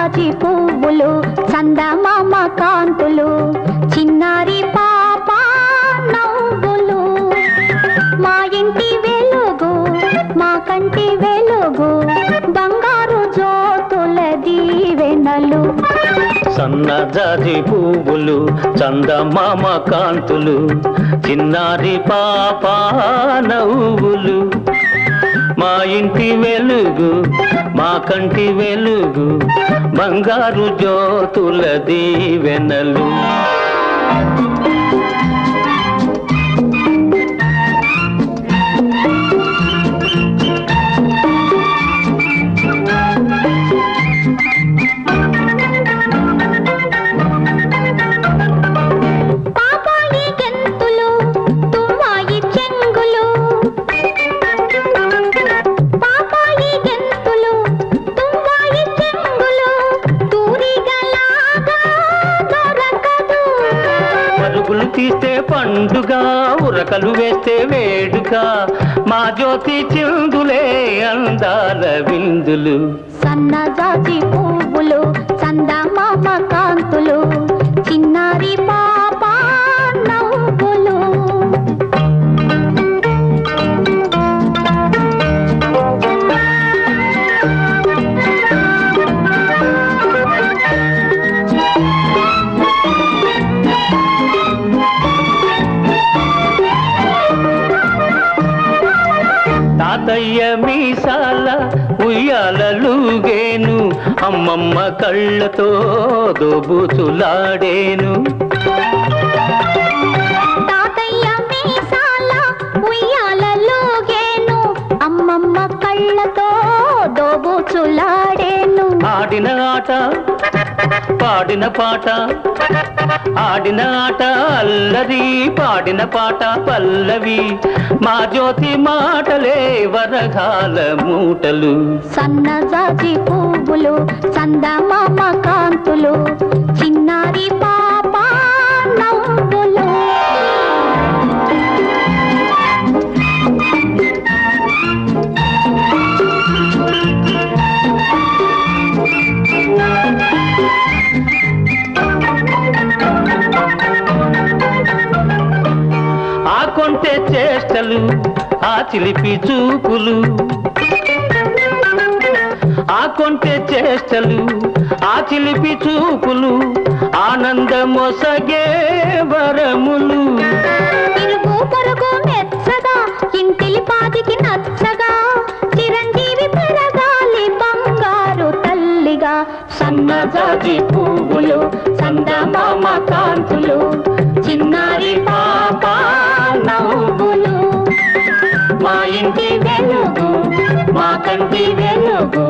పువ్వులు చందమామ కాంతులు చిన్నారి పాప నవ్వులు. మా ఇంటి వెలుగు మా కంటి వెలుగు బంగారు జ్యోతుల దీవెనలు. సన్నజాజి పువ్వులు చందమామ కాంతులు చిన్నారి పాప నవ్వులు. మా ఇంటి వెలుగు మా కంటి వెలుగు బంగారు జ్యోతుల దీవెనలు. పండుగ ఉరకలు వేస్తే వేడుగా. మా జ్యోతి చిందులే అందాల విందులు. సన్నజాతి పువ్వులు తాతయ్య మీసాల ఉయ్యాలలుగేను అమ్మమ్మ కళ్ళతో దోబుచులాడేను ఆడిన ఆట పాడిన పాట ఆడిన ఆట అల్లరి పాడిన పాట పల్లవి. మా జ్యోతి మాటలే వరగాల మూటలు. సన్నజాజి పువ్వులు సందమామ కాంతులు చిన్నారి చేష్టలు ఆ చిలిపి చూపులు. ఆ కొంటే చేష్టలు ఆ చిలిపి చూపులు ఆనందమొసగే వరములు. ఇరుగు పొరుగు మెచ్చగా ఇంటిలి పాదికి నచ్చగా చిరంజీవి పెరగాలి బంగారు తల్లిగా. సన్నజాజి పువ్వులు చందమామ కాంతులు చిన్న ఇంటి వెలుగు మా కంటి వెలుగు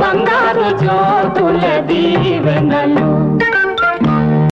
బంగారు జ్యోతుల దీవెనలు.